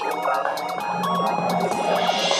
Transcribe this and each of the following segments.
Thank you.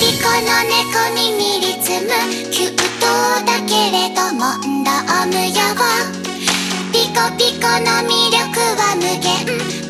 ピコの猫耳リズム。9頭だけれどもんだオムヤはピコピコの魅力は無限。